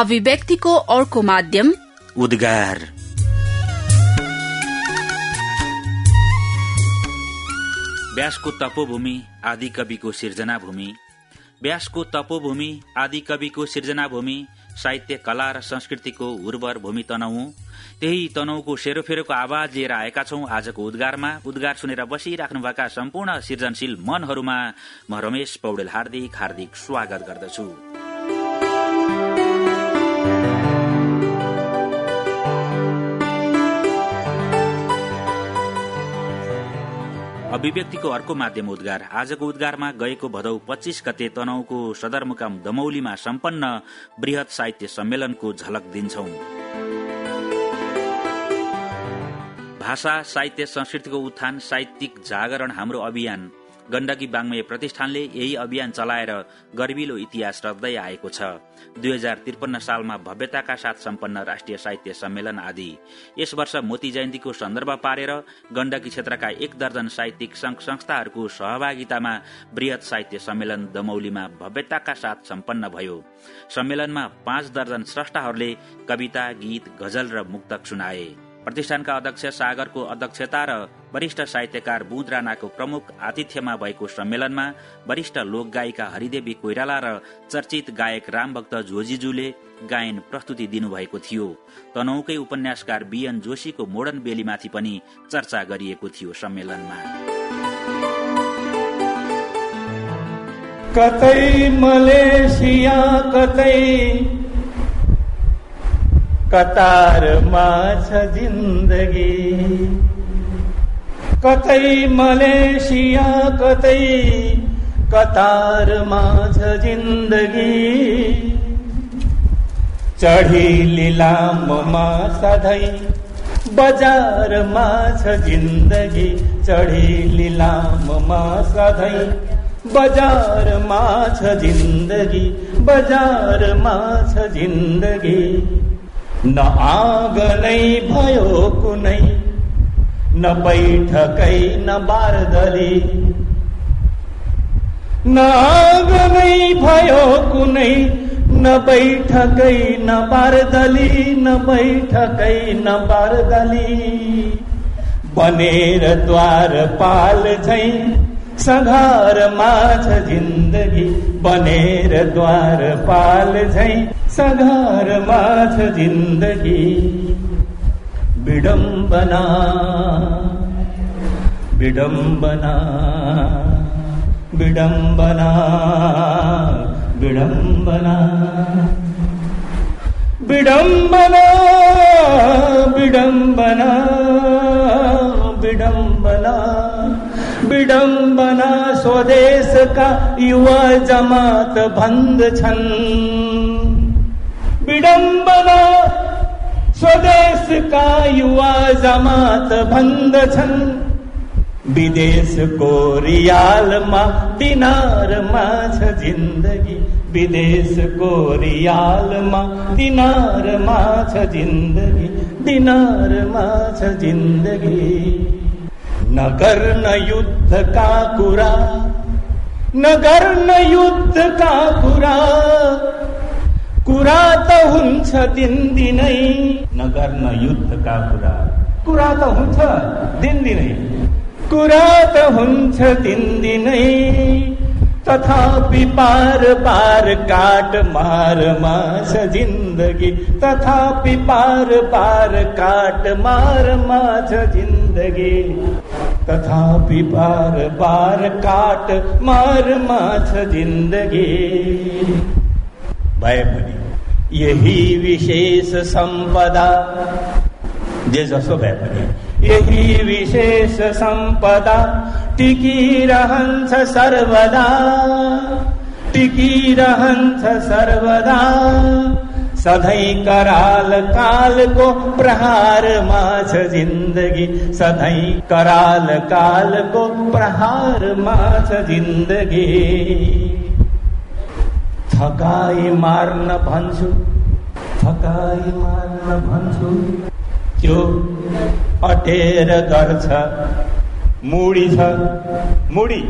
अभिव्यक्तिको अर्को माध्यम उद्गार। व्यासको तपोभूमि आदि कविको सिर्जना भूमि व्यासको तपोभूमि आदि कविको सिर्जना भूमि साहित्य कला र संस्कृतिको उर्वर भूमि तनहु। त्यही तनहुको सेरोफेरोको आवाज लिएर आएका छौं आजको उद्गारमा। उद्गार सुनेर बसिराख्नुभएका सम्पूर्ण सृजनशील मनहरूमा म रमेश पौडेल हार्दिक हार्दिक स्वागत गर्दछु। अभिव्यक्तिको अर्को माध्यम उद्गार। आजको उद्गारमा गएको भदौ पच्चीस गते तनहुको सदरमुकाम दमौलीमा सम्पन्न वृहत साहित्य सम्मेलनको झलक दिन्छौ। भाषा साहित्य संस्कृतिको उत्थान साहित्यिक जागरण हाम्रो अभियान। गण्डकी बाङ्मय प्रतिष्ठानले यही अभियान चलाएर गर्विलो इतिहास रच्दै आएको छ। दुई हजार त्रिपन्न सालमा भव्यताका साथ सम्पन्न राष्ट्रिय साहित्य सम्मेलन आदि। यस वर्ष मोती जयन्तीको सन्दर्भ पारेर गण्डकी क्षेत्रका एक दर्जन साहित्यिक संघ संस्थाहरूको सहभागितामा वृहत साहित्य सम्मेलन दमौलीमा भव्यताका साथ सम्पन्न भयो। सम्मेलनमा पाँच दर्जन स्रष्टाहरूले कविता गीत गजल र मुक्तक सुनाए। प्रतिष्ठानका अध्यक्ष सागरको अध्यक्षता र वरिष्ठ साहित्यकार बुद राणाको प्रमुख आतिथ्यमा भएको सम्मेलनमा वरिष्ठ लोक गायिका हरिदेवी कोइराला र चर्चित गायक रामभक्त झोजीजूले गायन प्रस्तुति दिनुभएको थियो। तनहुकै उपन्यासकार बिएन जोशीको मोडर्न बेलीमाथि पनि चर्चा गरिएको थियो सम्मेलनमा। कतै मलेसिया कतै कतारमा छ जिन्दगी। कतै मलेसिया कतै कतारमा छ जिन्दगी। चढी लिलाममा सधैँ बजारमा छ जिन्दगी। चढी लिलाममा सधैँ बजारमा छ जिन्दगी। बजारमा छ जिन्दगी। न आगनै भयो कुनै न बैठकै न बारदली। न आगनै भयो कुनै न बैठकै न बारदली। न बैठकै न बारदली। बनेर द्वार पाल झै। सघार माझ जिन्दगी बनेर द्वार पाल झै सघार माझ जिन्दगी विडम्बना विडम्बना विडम्बना विडम्बना विडम्बना विडम्बना विडम्बना विडम्बना स्वदेशका युवा जमात भन्दछन् विडम्बना स्वदेशका युवा जमात भन्दछन् विदेशको रियालमा दिनारमा छ जिन्दगी। विदेशको रियालमा दिनारमा छ जिन्दगी। दिनारमा छ जिन्दगी। नगर्न युद्धका कुरा नगर्न युद्धका कुरा। कुरा त हुन्छ दिनदिनै नगर्न युद्धका कुरा। कुरा त हुन्छ दिनदिनै कुरा त हुन्छ दिनदिनै तथापि पार पार काट मारमा छ जिन्दगी। तथापि पार पार काट मारमा छ जिन्दगी। तथापि बार बार काट मार माथ ज़िंदगी। भय बनी यही विशेष संपदा। जे जसो भय बनी यही विशेष संपदा। टिकी रहंस सर्वदा, टिकी रहंस सर्वदा। सधैँ कराल कालको प्रहारमा छ जिन्दगी सधैँ कराल कालको प्रहारमा छ जिन्दगी थकाई मार्न भन्छु थकाई मार्न भन्छु। त्यो अटेर गर्छ मुडी छ मुडी।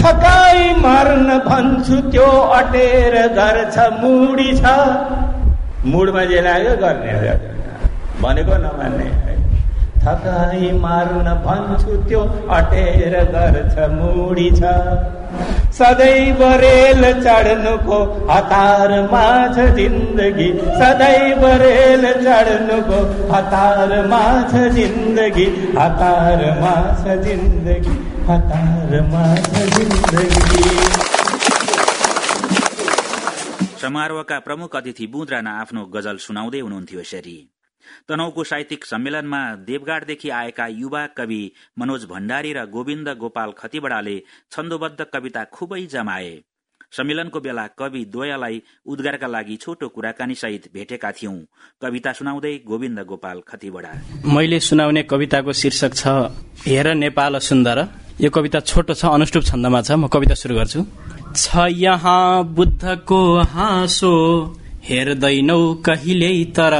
थकाई मर्न भन्छु त्यो अटेर गर्छ मुडी छ। मुडमा जे लाग्यो गर्ने भनेको नमान्ने। थकाई मार्न भन्छु त्यो अटेर गर्छ मुडी छ। सदैव रेल चढ्नुको हतारमा छ जिन्दगी। सदैव रेल चढ्नुको हतारमा छ जिन्दगी। हतारमा छ जिन्दगी हतारमा छ जिन्दगी। समारोहका प्रमुख अतिथि बुध राणा आफ्नो गजल सुनाउँदै हुनुहुन्थ्यो यसरी। तनहुको साहित्यिक सम्मेलनमा देवगाडदेखि आएका युवा कवि मनोज भण्डारी र गोविन्द गोपाल खतिवड़ाले छन्दोबद्ध कविता खुबै जमाए। सम्मेलनको बेला कवि द्वयलाई उद्गारका लागि छोटो कुराकानी सहित भेटेका थियौं। कविता सुनाउँदै गोविन्द गोपाल खतिवड़ा। मैले सुनाउने कविताको शीर्षक छ हेर नेपाल सुन्दर। यो कविता छोटो छ अनुष्टुप छन्दमा छ। म कविता शुरू गर्छु। छ यहाँ बुद्धको हाँसो हेर्दैनौ कहिल्यै तर।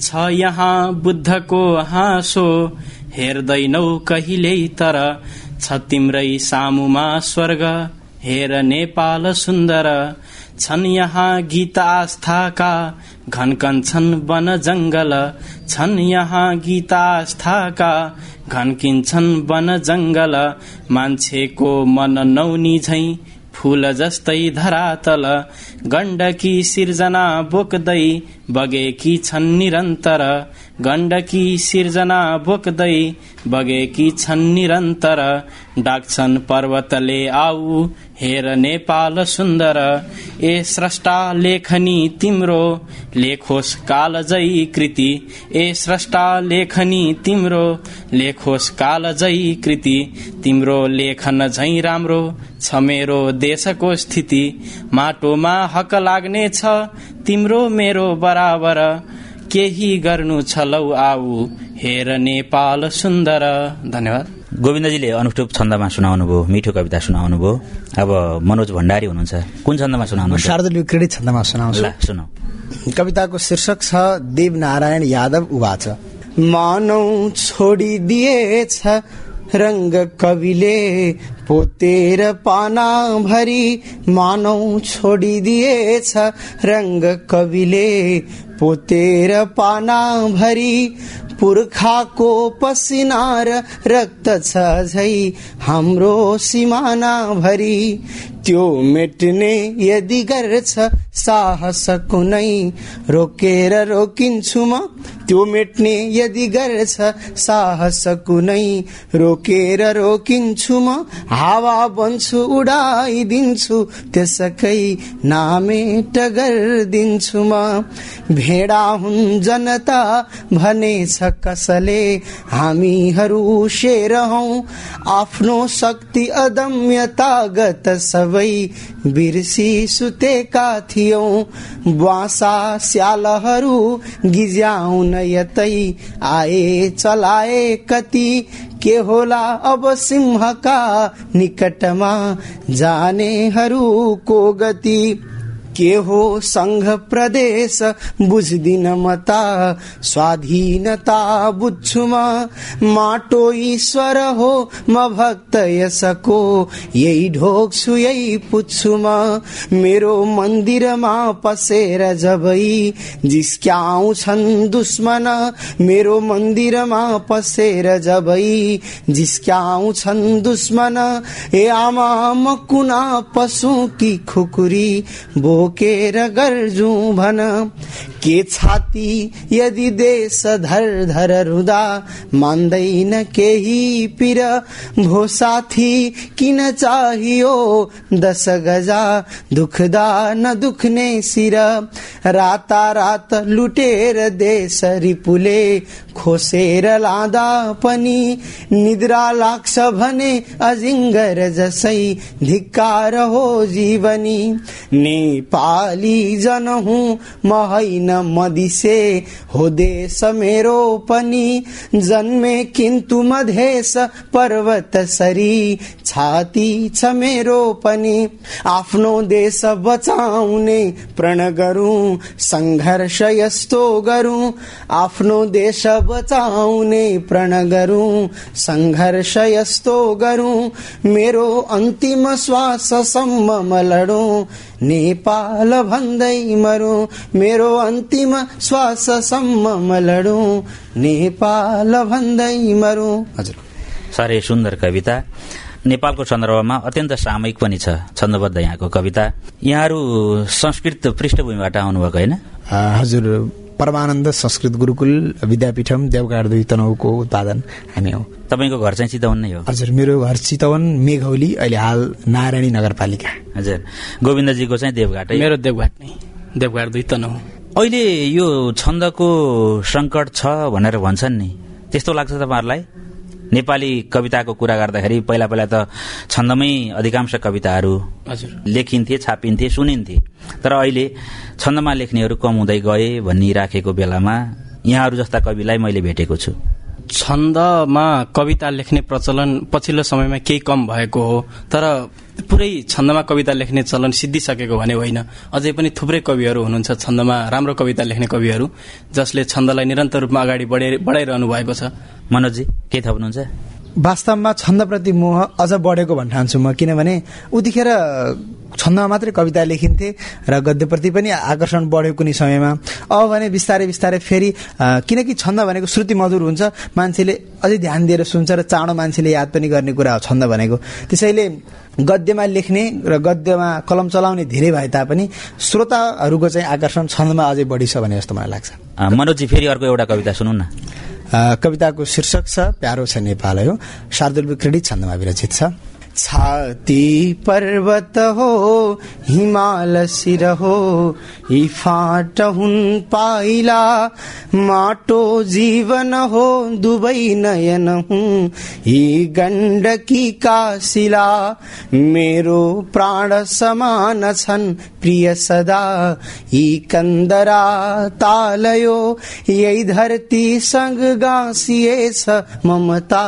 छ यहाँ बुद्धको हाँसो हेर्दैनौ कहिल्यै तर। छ तिम्रै सामुमा स्वर्ग। हेर नेपाल सुन्दर छन् यहाँ गीत आस्थाका घनकन्छन् वन जङ्गल छन् यहाँ गीत आस्थाका घन्किन्छन् वन जङ्गल मान्छेको मन नौनी झै फूल जस्तै धरातल गण्डकी सिर्जना बोक्दै बगेकी छन् निरन्तर गण्डकी सिर्जना बोक्दै बगेकी छन् निरन्तर डाक्छन् पर्वतले आऊ हेर नेपाल सुन्दर। ए स्रष्टा लेखनी तिम्रो लेखोस् कालजयी कृति। ए स्रष्टा लेखनी तिम्रो लेखोस् कालजयी कृति। तिम्रो लेखन झै राम्रो छ मेरो देशको स्थिति। माटोमा हक लाग्ने छ तिम्रो मेरो बराबर केही गर्नु छ लौ आऊ। हेर नेपाल सुन्दर। धन्यवाद। गोविन्दजीले अनुष्टुप छन्दमा सुनाउनु भयो मिठो कविता सुनाउनु भयो अब मनोज भण्डारी हुनुहुन्छ। कुन छन्दमा सुनाउनु शारदीय क्रेडिट छन्दमा सुनाउँछु। सुनौ। कविताको शीर्षक छ देव नारायण यादव उवाच। मानौ छोडिदिएछ रङ्ग कविले पोतेर पाना भरी मानौ छोडिदिएछ रङ्ग कविले पोतेर पाना भरी पुर्खाको पसिना र रक्त छ झै हाम्रो सिमाना भरि। त्यो मेट्ने यदि गर्छ साहस कुनै रोकेर रोकिन्छु म त्यो मेट्ने यदि गर्छ साहस कुनै रोकेर रोकिन्छु म हावा बन्छु उडाइदिन्छु त्यसकै नामेट गरिदिन्छु म। भेडा हुन् जनता भनेछ कसले हामीहरू शेर हौ। आफ्नो शक्ति अदम्य तागत सबै बिर्सी सुतेका थियौ। बासा स्यालहरू गिज्याउन यतै आए चलाए कति के होला अब सिंहका निकटमा जानेहरूको गति? के हो संघ प्रदेश बुझ्दिन मता स्वाधीनता बुझ्छु म माटो ईश्वर हो म भक्त यसको यही ढोक्छु यही पुच्छु म मेरो मन्दिरमा पसेर जबै जिस्क्याउँछन् दुश्मन मेरो मन्दिरमा पसेर जबै जिस्क्याउँछन् दुश्मन। ए आमा म कुना पशु कि खुकुरी? बो बोकेर गर्जु भन के छाती यदि देश धर धर रुदा मान्दैन केही पिर भो साथी किन चाहियो दस गजा दुखदा न दुख्ने सिर राता रात लुटेर देश रिपुले खोसेर लाँदा पनि निद्रा लाग्छ भने अजिङ्गर जसै धिक्कार हो जीवनी। नेपाल जन हूँ म होइन मदिसे। हो देश मेरो पनि जन्मे किन्तु मधेस पर्वत सरी। छाती छ मेरो पनि आफ्नो देश बचाउने प्रण गरौँ सङ्घर्ष यस्तो गरौँ आफ्नो देश बचाउने प्रण गरौँ सङ्घर्ष यस्तो गरौँ। मेरो अन्तिम श्वाससम्म म लडौँ नेपाल भन्दै मरौँ मेरो अन्तिम श्वाससम्म म लडौँ नेपाल भन्दै मरौँ हजुर. साह्रै सुन्दर कविता। नेपालको सन्दर्भमा अत्यन्त सामयिक पनि छ छन्दबद्ध यहाँको कविता। यहाँहरू संस्कृत पृष्ठभूमिबाट आउनुभएको होइन? हजुर परमानन्द संस्कृत गुरुकुल विद्यापीठम देवघाट दुई तनहुको उत्पादन हामी हौ। तपाईँको घर चाहिँ चितवन नै हो। हजुर मेरो घर चितवन मेघौली अहिले हाल नारायणी नगरपालिका। हजुर। गोविन्दजीको चाहिँ देवघाटै मेरो देवघाट नै। देवघाट दुई तनहु अहिले यो छन्दको सङ्कट छ भनेर भन्छन् नि। त्यस्तो लाग्छ तपाईँहरूलाई? नेपाली कविताको कुरा गर्दाखेरि पहिला पहिला त छन्दमै अधिकांश कविताहरू लेखिन्थे छापिन्थे सुनिन्थे। तर अहिले छन्दमा लेख्नेहरू कम हुँदै गए भनिराखेको बेलामा यहाँहरू जस्ता कविलाई मैले भेटेको छु। छन्दमा कविता लेख्ने प्रचलन पछिल्लो समयमा केही कम भएको हो तर पुरै छन्दमा कविता लेख्ने चलन सिद्धिसकेको भने होइन। अझै पनि थुप्रै कविहरू हुनुहुन्छ छन्दमा राम्रो कविता लेख्ने कविहरू जसले छन्दलाई निरन्तर रूपमा अगाडि बढाइ बढाइरहनु भएको छ। मनोजी के थप्नुहुन्छ वास्तवमा छन्दप्रति मोह अझ बढेको भन्न ठान्छु म किनभने उतिखेर छन्दमा मात्रै कविता लेखिन्थे र गद्यप्रति पनि आकर्षण बढेको कुनै समयमा। अब भने बिस्तारै बिस्तारै फेरि किनकि छन्द भनेको श्रुति मधुर हुन्छ मान्छेले अझै ध्यान दिएर सुन्छ र चाँडो मान्छेले याद पनि गर्ने कुरा हो छन्द भनेको। त्यसैले गद्यमा लेख्ने र गद्यमा कलम चलाउने धेरै भए तापनि श्रोताहरूको चाहिँ आकर्षण छन्दमा अझै बढी छ भने जस्तो मलाई लाग्छ। मनोजी फेरि अर्को एउटा कविता सुनौ न। कविताको शीर्षक छ प्यारो छ नेपाल हो। शार्दुल विक्रेडित छन्दमा विरचित छ। छाती पर्वत हो हिमाल शिर हो यी फाट हुन् पाइला। माटो जीवन हो दुवै नयन हुँ यी गण्डकी काशिला मेरो प्राण समान छन् प्रिय सदा। यी कन्दरा तालयो यही धरती सँग गाँसिएछ ममता।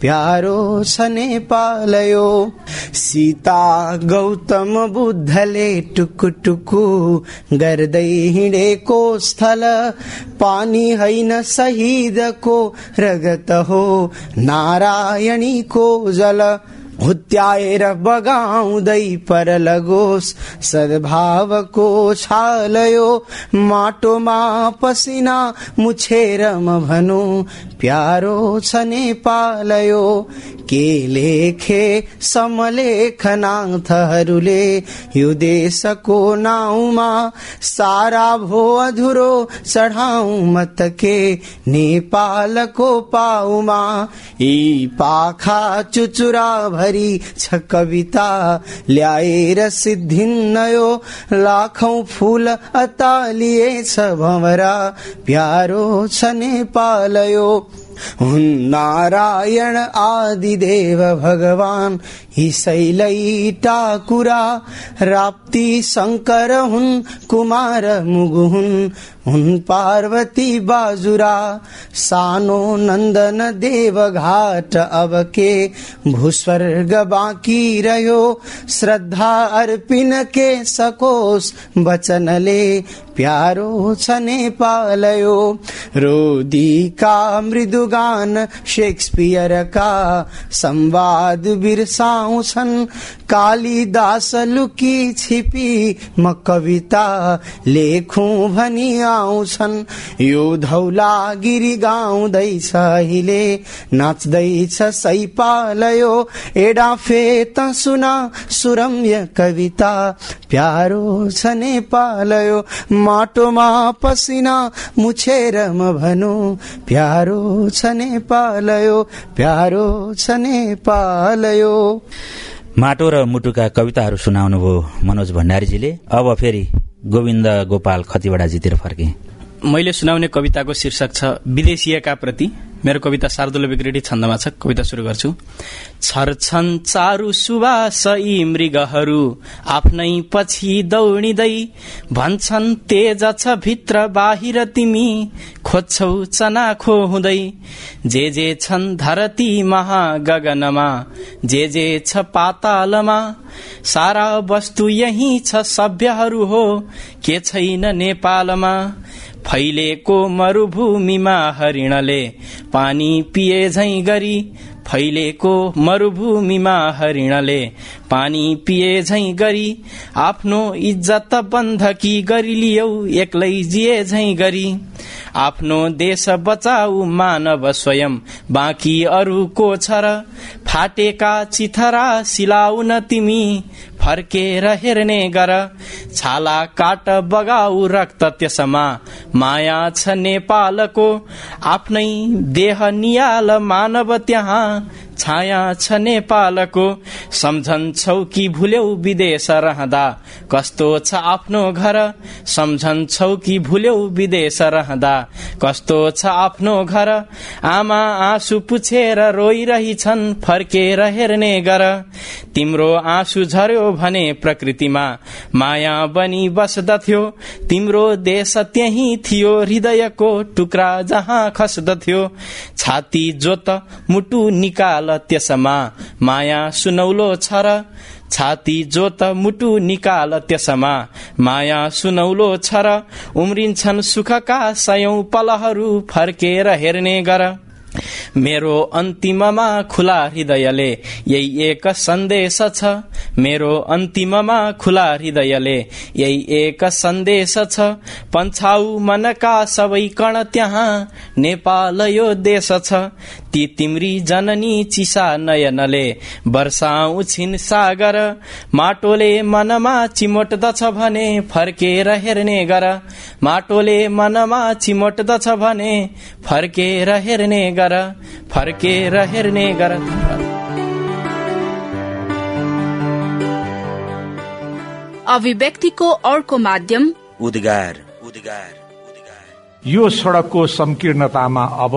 प्यारो छ नेपालयो सीता गौतम बुद्धले टुकु गर्दै हिँडेको स्थल। पानी होइन शहीदको रगत हो नारायणीको जल। हुत्याएर बगाउँदै पर लगोस् सद्भावको छालयो माटोमा पसिना मुछेर म भनु प्यारो छ नेपालयो। के लेखे समलेखनाथहरूले यो देशको नाउँमा? सारा भो अधुरो चढाउ मत के नेपालको पाउमा। यी पाखा चुचुरा छ कविता ल्याएर सिद्धिन्न यो लाखौं फूल अतालिएछ भमरा प्यारो छ नेपालयो। हुन् नारायण आदिदेव भगवान शैलै टाकुरा राप्ती शङ्कर हुन् कुमार मुगु हुन् हुन् पार्वती बाजुरा सानो नन्दन देव घाट अब के भूस्वर्ग बाँकी रह्यो श्रद्धा अर्पिन के सकोस् वचनले प्यारो छ नेपालयो रोदीका मृदुगान शेक्सपियरका संवाद बिर्साउँछन् कालिदास लुकी छिपी म कविता लेखौँ भनी आउँछन् यो धौला गिरी गाउँदैछ अहिले। नाच्दैछ सैपालयो त सुना सुरम्य कविता। प्यारो छ नेपालयो माटोमा पसिना मुछेर म भनु। प्यारो छ नेपालयो प्यारो छ नेपालयो माटो र मुटुका कविताहरू सुनाउनुभयो मनोज भण्डारीजीले। अब फेरि गोविन्द गोपाल खतिवडाजीतिर फर्के। मैले सुनाउने कविताको शीर्षक छ विदेशीयका प्रति मेरो कविता शार्दुल विक्रेटी छन्दमा छ। कविता सुरु गर्छु। छर्छन् चारु सुवास यी मृगहरू आफ्नै पछि दौडिँदै भन्छन् तेज छ भित्र बाहिर तिमी खोज्छौ चनाखो हुँदै जे जे छन् धरती महागगनमा जे जे छ पातालमा सारा वस्तु यही छ सभ्यहरू हो के छैन नेपालमा? फैलेको मरुभूमिमा हरिणले। पानी पिए झै गरी फैलेको मरुभूमिमा हरिणले। पानी पिए झै गरी आफ्नो इज्जत बन्धकी गरी लियौ एक्लै जिए झै गरी। आफ्नो देश बचाउ मानव स्वयं बाँकी अरूको छ र? फाटेका चिथरा सिलाउन तिमी फर्केर हेर्ने गर। छाला काट बगाउ रक्त त्यसमा। माया छ नेपालको। आफ्नै देह नियाल मानव त्यहाँ। छाया छ नेपालको। सम्झन्छौ कि भुल्यौ विदेश रहँदा? कस्तो छ आफ्नो घर? सम्झन्छौ कि भुल्यौ विदेश रहँदा? कस्तो छ आफ्नो घर? आमा आँसु पुछेर रोइरहिछन् फर्केर हेर्ने गर। तिम्रो आँसु झर्यो भने प्रकृतिमा माया बनी बस्दथ्यो। तिम्रो देश त्यही थियो हृदयको टुक्रा जहाँ खस्दथ्यो। छाती जोत मुटु निकाल निकाल त्यसमा माया सुनौलो छ र छाती जोत मुटु निकाल त्यसमा माया सुनौलो छ र उम्रिन्छन् सुखका सयौं पलहरू फर्केर हेर्ने गर। मेरो अन्तिममा खुला हृदयले यही एक सन्देश छ। मेरो अन्तिममा खुला हृदयले यही एक सन्देश छ। पन्छाउ मनका सबै कण त्यहाँ नेपाल यो देश छ। ती तिम्री जननी चिसा नयनले वर्षाउँछिन् सागर माटोले मनमा चिमोट्दछ भने फर्केर हेर्ने गर। माटोले मनमा चिमोट्दछ भने फर्केर हेर्ने गर फर्केर हेर्ने गर। अभिव्यक्तिको अर्को माध्यम उद्गार उद्गार उद्गार। यो सड़कको संकीर्णतामा अब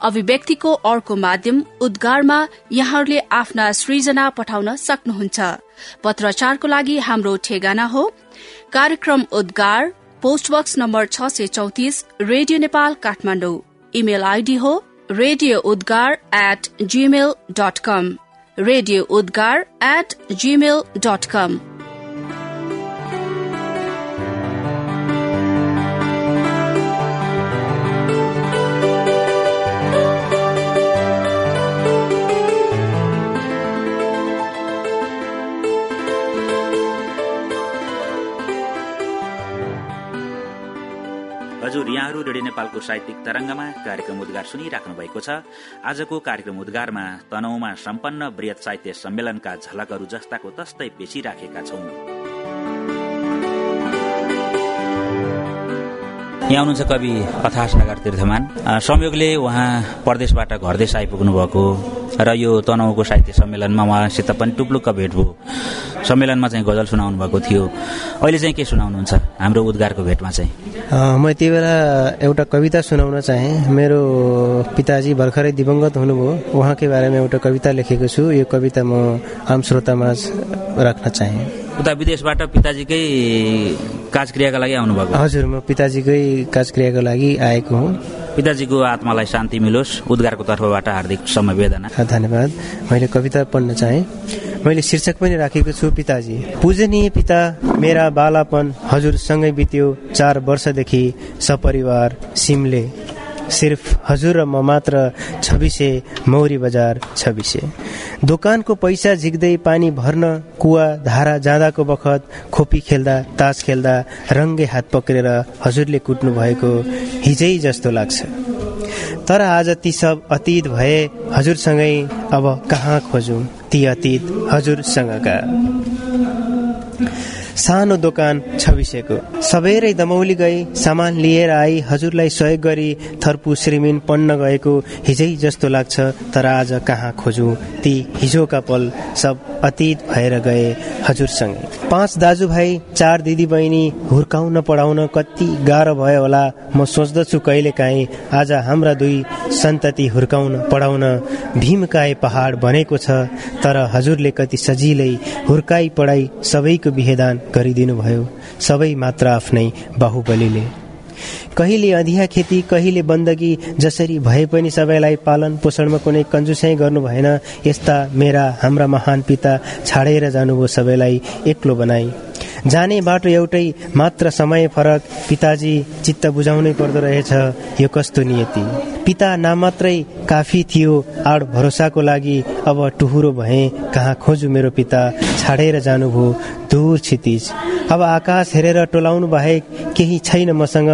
अभिव्यक्तिको अर्को माध्यम उद्गारमा यहाँहरूले आफ्ना सृजना पठाउन सक्नुहुन्छ। पत्रचारको लागि हाम्रो ठेगाना हो कार्यक्रम उद्गार पोस्टबक्स नम्बर छ सय चौतिस radio Nepal Kathmandu. Email ID हो radio Udgar at Gmail dot com radio Udgar at Gmail dot com नेपालको साहित्यिक तरंगमा कार्यक्रम उद्गार सुनिराख्नु भएको छ। आजको कार्यक्रम उद्गारमा तनहुमा सम्पन्न वृहत साहित्य सम्मेलनका झलकहरू जस्ताको तस्तै पेशिराखेका छौं। यहाँ हुनुहुन्छ कवि अथा सागर तीर्थमान संयोगले उहाँ परदेशबाट घरदेश आइपुग्नु भएको र यो तनहुको साहित्य सम्मेलनमा उहाँसित पनि टुप्लुक्क भेट भयो। सम्मेलनमा चाहिँ गजल सुनाउनु भएको थियो। अहिले चाहिँ के सुनाउनुहुन्छ? हाम्रो उद्गारको भेटमा चाहिँ। म त्यही बेला एउटा कविता सुनाउन चाहेँ। मेरो पिताजी भर्खरै दिवंगत हुनुभयो। उहाँकै बारेमा एउटा कविता लेखेको छु। यो कविता म आम श्रोतामा राख्न चाहेँ। उता विदेशबाट पिताजीकै काजक्रियाका लागि आउनुभएको। हजुर म पिताजीकै काजक्रियाको लागि आएको हुँ। पिताजीको आत्मालाई शान्ति मिलोस् उद्गारको तर्फबाट हार्दिक समवेदना। धन्यवाद। मैले कविता पढ्न चाहेँ। मैले शीर्षक पनि राखेको छु पिताजी। पूजनीय पिता मेरा बालापन हजुरसँगै बित्यो चार वर्षदेखि सपरिवार सिमले। सिर्फ हजुर र म मात्र छबिसे मौरी बजार छबिसे। दोकानको पैसा झिक्दै पानी भर्न कुवा धारा जाँदाको बखत खोपी खेल्दा तास खेल्दा रङ्गे हात पक्रेर हजुरले कुट्नु भएको हिजै जस्तो लाग्छ। तर आज ती सब अतीत भए हजुरसँगै अब कहाँ खोजौँ? ती अतीत हजुरसँगका। सानो दोकान छविसेको सबेरै दमौली गई सामान लिएर आई हजुरलाई सहयोग गरी थर्पु श्रीमिन पढ्न गएको हिजै जस्तो लाग्छ तर आज कहाँ खोजु? ती हिजोका पल सब अतीत भएर गए हजुरसँगै। पाँच दाजुभाइ चार दिदी बहिनी हुर्काउन पढाउन कति गाह्रो भयो होला म सोच्दछु कहिले काहीँ आज हाम्रा दुई सन्तति हुर्काउन पढाउन भीमकाए पहाड बनेको छ तर हजुरले कति सजिलै हुर्काई पढाइ सबैको विहेदान गरिदिनु भयो सबै मात्र आफ्नै बाहुबलीले। कहिले अधिया खेती कहिले बन्दगी जसरी भए पनि सबैलाई पालन पोषणमा कुनै कन्जुसाइ गर्नु भएन यस्ता मेरा हाम्रा महान पिता छाडेर जानुभयो सबैलाई एक्लो बनाई। जाने बाटो एउटै मात्र समय फरक पिताजी चित्त बुझाउनै पर्दो रहेछ यो कस्तो नियति? पिता नाम मात्रै काफी थियो आड भरोसाको लागि अब टुहुरो भए कहाँ खोजु मेरो पिता छाडेर जानुभयो दूर क्षितिज। अब आकाश हेरेर टोलाउनु बाहेक केही छैन मसँग।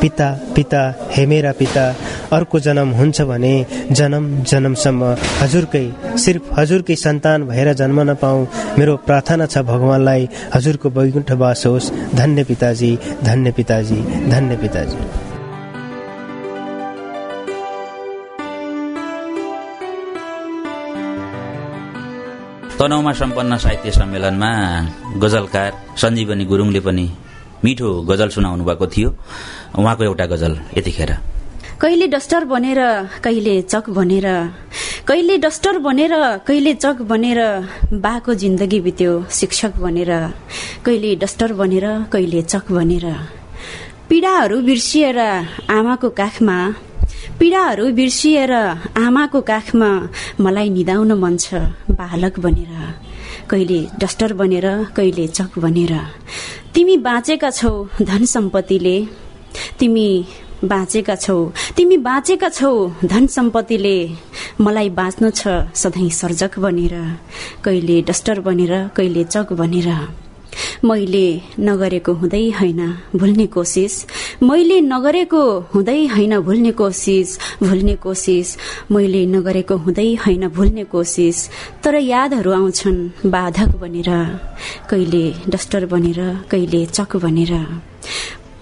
पिता पिता हे मेरा पिता अर्को जन्म हुन्छ भने जन्म जन्मसम्म हजुरकै सिर्फ हजुरकै सन्तान भएर जन्म नपाऊ मेरो प्रार्थना छ भगवान्लाई। हजुरको वैकुण्ठ वास होस्। धन्य पिताजी धन्य पिताजी धन्य पिताजी। तनहुमा सम्पन्न साहित्य सम्मेलनमा गजलकार सञ्जीवनी गुरुङले पनि मिठो गजल सुनाउनु भएको थियो। उहाँको एउटा गजल यतिखेर। कहिले डस्टर बनेर कहिले चक बनेर कहिले डस्टर बनेर कहिले चक बनेर बाको जिन्दगी बित्यो शिक्षक बनेर कहिले डस्टर बनेर कहिले चक बनेर। पीडाहरू बिर्सिएर आमाको काखमा पीडाहरू बिर्सिएर आमाको काखमा मलाई निदाउन मन छ बालक बनेर। कहिले डस्टर बनेर कहिले चक बनेर। तिमी बाँचेका छौ धन सम्पत्तिले। तिमी बाँचेका छौ। तिमी बाँचेका छौ धन सम्पत्तिले मलाई बाँच्नु छ सधैँ सर्जक बनेर कहिले डस्टर बनेर कहिले चक बनेर। मैले नगरेको हुँदै होइन भुल्ने कोसिस मैले नगरेको हुँदै होइन भुल्ने कोसिस भुल्ने कोसिस मैले नगरेको हुँदै होइन भुल्ने कोसिस तर यादहरू आउँछन् बाधक बनेर कहिले डस्टर बनेर कहिले चक बनेर।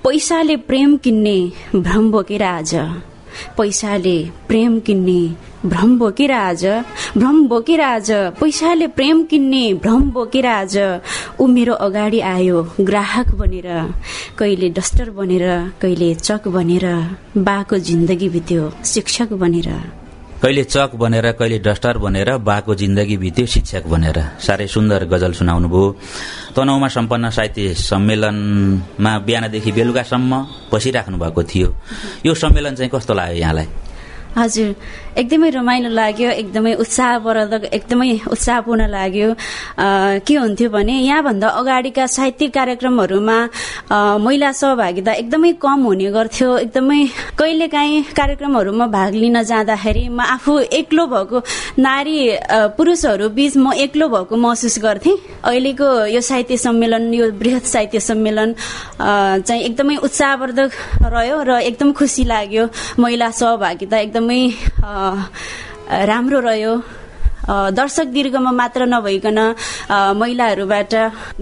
पैसाले प्रेम किन्ने भ्रम बोकेर आज पैसाले प्रेम किन्ने भ्रम बोकेर आज भ्रम बोकेर आज पैसाले प्रेम किन्ने भ्रम बोकेर आज ऊ मेरो अगाडि आयो ग्राहक बनेर कहिले डस्टर बनेर कहिले चक बनेर बाको जिन्दगी बित्यो शिक्षक बनेर। कहिले चक बनेर कहिले डस्टर बनेर बाको जिन्दगी बित्यो शिक्षक बनेर साह्रै सुन्दर गजल सुनाउनु भयो। तनहुमा सम्पन्न साहित्य सम्मेलनमा बिहानदेखि बेलुकासम्म बसिराख्नु भएको थियो। यो सम्मेलन चाहिँ कस्तो लाग्यो यहाँलाई? हजुर एकदमै रमाइलो लाग्यो एकदमै उत्साहवर्धक एकदमै उत्साहपूर्ण लाग्यो। के हुन्थ्यो भने यहाँभन्दा अगाडिका साहित्यिक कार्यक्रमहरूमा महिला सहभागिता एकदमै कम हुने गर्थ्यो। एकदमै कहिलेकाहीँ कार्यक्रमहरूमा भाग लिन जाँदाखेरि म आफू एक्लो भएको नारी पुरुषहरू बीच म एक्लो भएको महसुस गर्थेँ। अहिलेको यो साहित्य सम्मेलन यो वृहत साहित्य सम्मेलन चाहिँ एकदमै उत्साहवर्धक रह्यो र एकदम खुसी लाग्यो। महिला सहभागिता एकदमै राम्रो रह्यो। दर्शक दीर्घमा मात्र नभइकन महिलाहरूबाट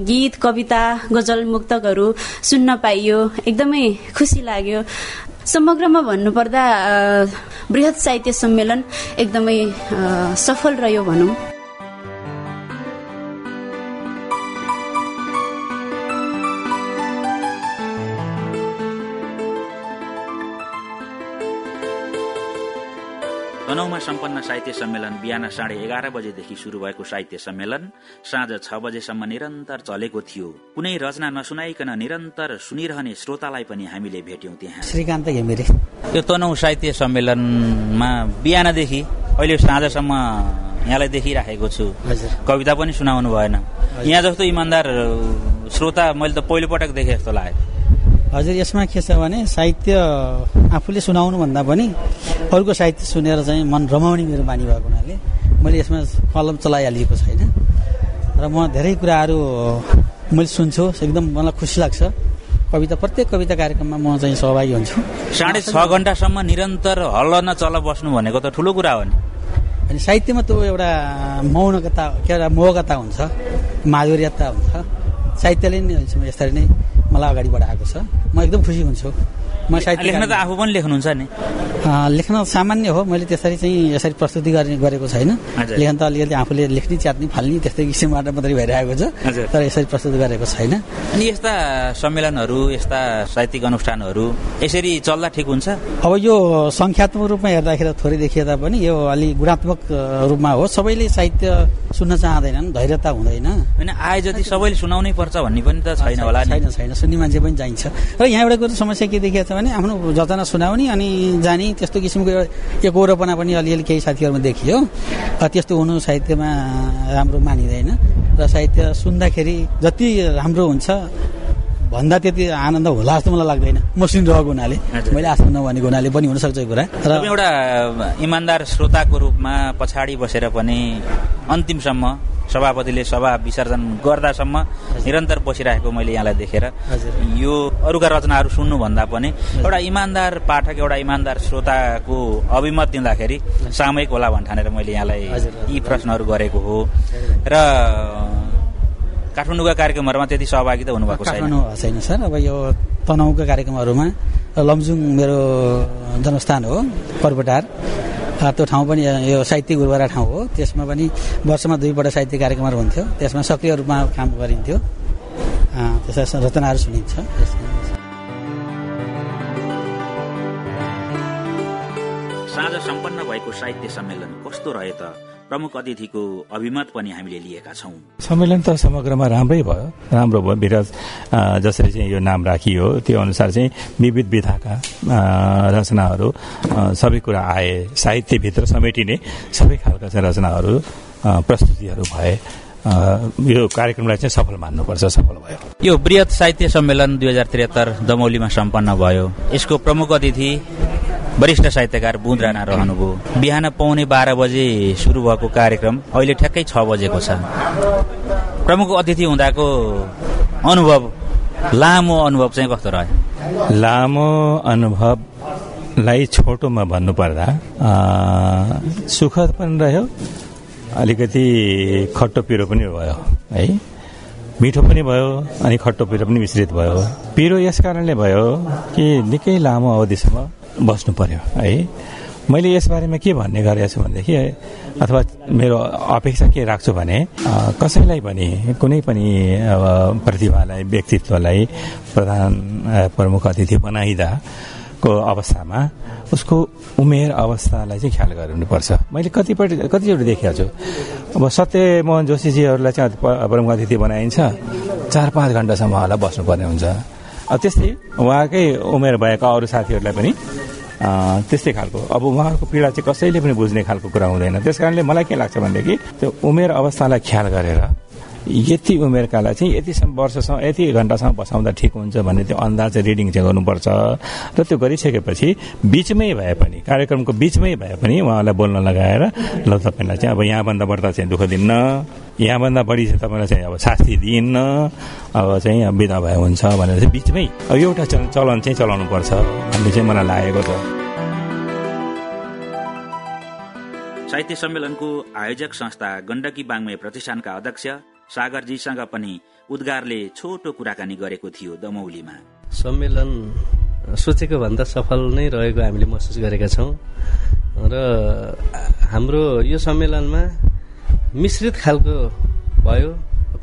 गीत कविता गजल मुक्तकहरू सुन्न पाइयो। एकदमै खुसी लाग्यो। समग्रमा भन्नुपर्दा वृहत साहित्य सम्मेलन एकदमै सफल रह्यो भनौँ। तनहुमा सम्पन्न साहित्य सम्मेलन बिहान साढे एघार बजेदेखि शुरू भएको साहित्य सम्मेलन साँझ छ बजेसम्म निरन्तर चलेको थियो। कुनै रचना नसुनाइकन निरन्तर सुनिरहने श्रोतालाई पनि हामीले भेट्यौं त्यहाँ। श्रीकान्त घिमिरे। यो तनहु साहित्य सम्मेलनमा बिहानदेखि अहिले साँझसम्म यहाँलाई देखिराखेको छु। कविता पनि सुनाउनु भएन। यहाँ जस्तो इमान्दार श्रोता मैले त पहिलो पटक देखेँ जस्तो लाग्यो। हजुर यसमा के छ भने साहित्य आफूले सुनाउनु भन्दा पनि अरूको साहित्य सुनेर चाहिँ मन रमाउने मेरो बानी भएको हुनाले मैले यसमा कलम चलाइहालिएको छैन। र म धेरै कुराहरू मैले सुन्छु एकदम मलाई खुसी लाग्छ। कविता प्रत्येक कविता कार्यक्रममा म चाहिँ सहभागी हुन्छु। साढे छ घन्टासम्म निरन्तर हल्ल चल बस्नु भनेको त ठुलो कुरा हो नि। अनि साहित्यमा त्यो एउटा मौनकता के एउटा मोहकता हुन्छ माधुर्यता हुन्छ। साहित्यले नै अहिलेसम्म यसरी नै मलाई अगाडि बढाएको छ। म एकदम खुसी हुन्छु। म साहित्य लेख्न त आफू पनि लेख्नुहुन्छ नि। लेख्न सामान्य हो। मैले त्यसरी चाहिँ यसरी प्रस्तुति गर्ने गरेको छैन। लेख्न त अलिअलि आफूले लेख्ने च्यात्ने फाल्ने त्यस्तै किसिमबाट मात्रै भइरहेको छ। तर यसरी प्रस्तुत गरेको छैन। अनि यस्ता सम्मेलनहरू यस्ता साहित्यिक अनुष्ठानहरू यसरी चल्दा ठिक हुन्छ? अब यो सङ्ख्यात्मक रूपमा हेर्दाखेरि थोरै देखिए तापनि यो अलि गुणात्मक रूपमा हो। सबैले साहित्य सुन्न चाहँदैनन् धैर्यता हुँदैन। होइन आए जति सबैले सुनाउनै पर्छ भन्ने पनि त छैन होला छैन छैन सुन्ने मान्छे पनि चाहिन्छ र यहाँ एउटा कुरो समस्या के देखिएको छ भने आफ्नो रचना सुनाउने अनि जाने त्यस्तो किसिमको एउटा एकहोरोपना पनि अलिअलि केही साथीहरूमा देखियो। त्यस्तो हुनु साहित्यमा राम्रो मानिँदैन। र साहित्य सुन्दाखेरि जति राम्रो हुन्छ भन्दा त्यति आनन्द होला जस्तो मलाई लाग्दैन। म सुनिरहेको हुनाले। मैले आफ्नो नभनेको हुनाले पनि हुनसक्छ यो कुरा। र एउटा इमान्दार श्रोताको रूपमा पछाडि बसेर पनि अन्तिमसम्म सभापतिले सभा विसर्जन गर्दासम्म निरन्तर बसिरहेको मैले यहाँलाई देखेर। यो अरूका रचनाहरू सुन्नुभन्दा पनि एउटा इमान्दार पाठक एउटा इमान्दार श्रोताको अभिमत दिँदाखेरि सामयिक होला भन्ठानेर मैले यहाँलाई। यी प्रश्नहरू गरेको हो। र काठमाडौँका कार्यक्रमहरूमा त्यति सहभागी त हुनुभएको छैन। छैन सर। अब यो तनहुका कार्यक्रमहरूमा लमजुङ मेरो जन्मस्थान हो पर्वटार। त्यो ठाउँ पनि यो साहित्य गुरुबारा ठाउँ हो। त्यसमा पनि वर्षमा दुईपल्ट साहित्य कार्यक्रमहरू हुन्थ्यो। त्यसमा सक्रिय रूपमा काम गरिन्थ्यो। त्यसमा रचनाहरू सुनिन्छ। साँझ सम्पन्न भएको साहित्य सम्मेलन कस्तो रह्यो त? प्रमुख अतिथिको अभिमत पनि हामीले लिएका छौं। सम्मेलन त समग्रमा राम्रै भयो। राम्रो भयो। विराज जसरी चाहिँ यो नाम राखियो त्यो अनुसार चाहिँ विविध विधाका रचनाहरू सबै कुरा आए। साहित्यभित्र समेटिने सबै खालका चाहिँ रचनाहरू प्रस्तुतिहरू भए। यो कार्यक्रमलाई चाहिँ सफल मान्नुपर्छ सफल भयो। यो वृहत साहित्य सम्मेलन दुई हजार त्रिहत्तर दमौलीमा सम्पन्न भयो। यसको प्रमुख अतिथि वरिष्ठ साहित्यकार बुँद राणा रहनुभयो। बिहान पौने बाह्र बजे सुरु भएको कार्यक्रम अहिले ठ्याक्कै छ बजेको छ। प्रमुख अतिथि हुँदाको अनुभव लामो अनुभव चाहिँ कस्तो रह्यो? लामो अनुभवलाई छोटोमा भन्नुपर्दा सुखद पनि रह्यो अलिकति खट्टो पिरो पनि भयो है? मिठो पनि भयो अनि खट्टो पिरो पनि मिश्रित भयो। पिरो यस कारणले भयो कि निकै लामो अवधिसम्म बस्नु पर्यो है? मैले यसबारेमा के भन्ने गरेको छु भनेदेखि अथवा मेरो अपेक्षा के राख्छु भने कसैलाई पनि कुनै पनि प्रतिभालाई व्यक्तित्वलाई प्रधान प्रमुख अतिथि बनाइदा को अवस्थामा उसको उमेर अवस्थालाई चाहिँ ख्याल गर्नुपर्छ। मैले कतिपल्ट कतिचोटि देखेको छु अब सत्यमोहन जोशीजीहरूलाई चाहिँ प्रमुख अतिथि बनाइन्छ। चार पाँच घन्टासम्म होला बस्नुपर्ने हुन्छ। त्यस्तै उहाँकै उमेर भएका अरू साथीहरूलाई पनि त्यस्तै खालको। अब उहाँहरूको पीडा चाहिँ कसैले पनि बुझ्ने खालको कुरा हुँदैन। त्यस कारणले मलाई के लाग्छ भनेदेखि त्यो उमेर अवस्थालाई ख्याल गरेर यति उमेरकालाई चाहिँ यति सम- वर्षसम्म यति घन्टासम्म बसाउँदा ठिक हुन्छ भन्ने त्यो अन्दाज रिडिङ चाहिँ गर्नुपर्छ। र त्यो गरिसकेपछि बिचमै भए पनि कार्यक्रमको बिचमै भए पनि उहाँलाई बोल्न लगाएर ल तपाईँलाई चाहिँ अब यहाँभन्दा बढ्दा चाहिँ दुःख दिन्न। यहाँभन्दा बढी चाहिँ तपाईँलाई चाहिँ अब शास्ति दिइन्न अब चाहिँ अब बिदा भए हुन्छ भनेर चाहिँ बिचमै अब एउटा चलन चलन चाहिँ चलाउनु पर्छ भन्ने चाहिँ मलाई लागेको छ। साहित्य सम्मेलनको आयोजक संस्था गण्डकी बाङ्मे प्रतिष्ठानका अध्यक्ष सागरजीसँग पनि उद्गारले छोटो कुराकानी गरेको थियो दमौलीमा। सम्मेलन सोचेको भन्दा सफल नै रहेको हामीले महसुस गरेका छौँ। र हाम्रो यो सम्मेलनमा मिश्रित खालको भयो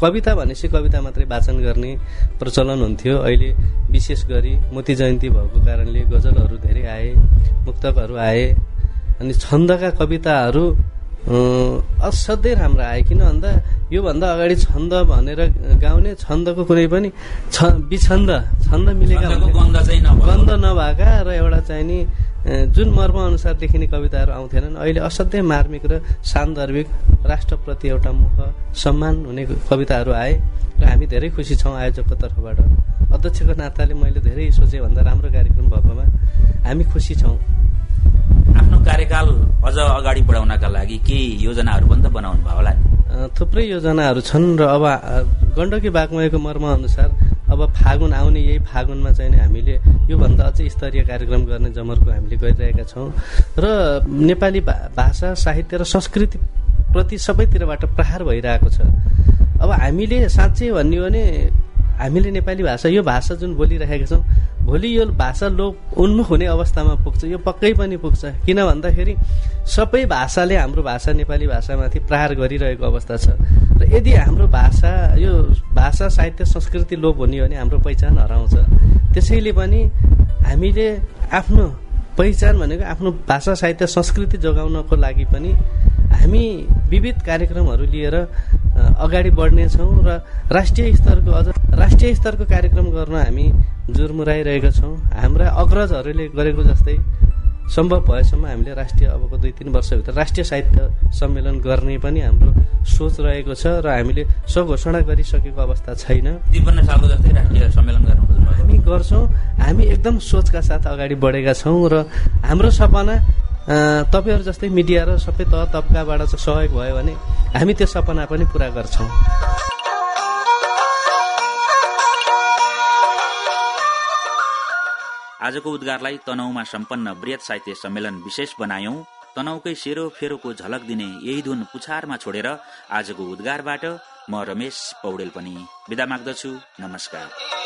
कविता भनेपछि कविता मात्रै वाचन गर्ने प्रचलन हुन्थ्यो अहिले विशेष गरी मोती जयन्ती भएको कारणले गजलहरू धेरै आए मुक्तकहरू आए अनि छन्दका कविताहरू असाध्यै राम्रो आए किन भन्दा योभन्दा अगाडि छन्द भनेर गाउने छन्दको कुनै पनि छ विछन्द छन्द मिलेका। गन्ध नभएको। र एउटा चाहिँ नि जुन मर्म अनुसार लेखिने कविताहरू आउँथेनन् अहिले असाध्यै मार्मिक र सान्दर्भिक राष्ट्रप्रति एउटा मुख सम्मान हुने कविताहरू आए र हामी धेरै खुसी छौँ आयोजकको तर्फबाट। अध्यक्षको नाताले मैले धेरै सोचे भन्दा राम्रो कार्यक्रम भएकोमा हामी खुसी छौँ। आफ्नो कार्यकाल अझ अगाडि बढाउनका लागि केही योजनाहरू पनि त बनाउनु भयो होला नि। थुप्रै योजनाहरू छन् र अब गण्डकी बागमयको मर्म अनुसार अब फागुन आउने यही फागुनमा चाहिँ हामीले योभन्दा अझै स्तरीय कार्यक्रम गर्ने जमर्को हामीले गरिरहेका छौँ। र नेपाली भाषा साहित्य र संस्कृति प्रति सबैतिरबाट प्रहार भइरहेको छ। अब हामीले साँच्चै भन्ने हो भने हामीले नेपाली भाषा यो भाषा जुन बोलिरहेका छौँ भोलि यो भाषा लोप उन्मुख हुने अवस्थामा पुग्छ। यो पक्कै पनि पुग्छ। किन भन्दाखेरि सबै भाषाले हाम्रो भाषा नेपाली भाषामाथि प्रहार गरिरहेको अवस्था छ। र यदि हाम्रो भाषा यो भाषा साहित्य संस्कृति लोप हुने हो भने हाम्रो पहिचान हराउँछ। त्यसैले पनि हामीले आफ्नो पहिचान भनेको आफ्नो भाषा साहित्य संस्कृति जोगाउनको लागि पनि हामी विविध कार्यक्रमहरू लिएर अगाडि बढ्नेछौँ र राष्ट्रिय स्तरको अझ राष्ट्रिय स्तरको कार्यक्रम गर्न हामी जुरमुराइरहेका छौँ। हाम्रा अग्रजहरूले गरेको जस्तै सम्भव भएसम्म हामीले राष्ट्रिय अबको दुई तिन वर्षभित्र राष्ट्रिय साहित्य सम्मेलन गर्ने पनि हाम्रो सोच रहेको छ र हामीले स्वघोषणा गरिसकेको अवस्था छैन। त्रिपन्न सालको जस्तै राष्ट्रिय सम्मेलन गर्नु हामी गर्छौँ। हामी एकदम सोचका साथ अगाडि बढेका छौँ र हाम्रो सपना तपाईँहरू जस्तै मिडिया र सबै तह तब्काबाट चाहिँ सहयोग भयो भने हामी त्यो सपना पनि पुरा गर्छौँ। आजको उद्गारलाई तनहुमा सम्पन्न वृहत साहित्य सम्मेलन विशेष बनायौं। तनहुकै सेरो फेरोको झलक दिने यही धुन पुछारमा छोडेर आजको उद्गारबाट म रमेश पौडेल पनि विदा माग्दछु। नमस्कार।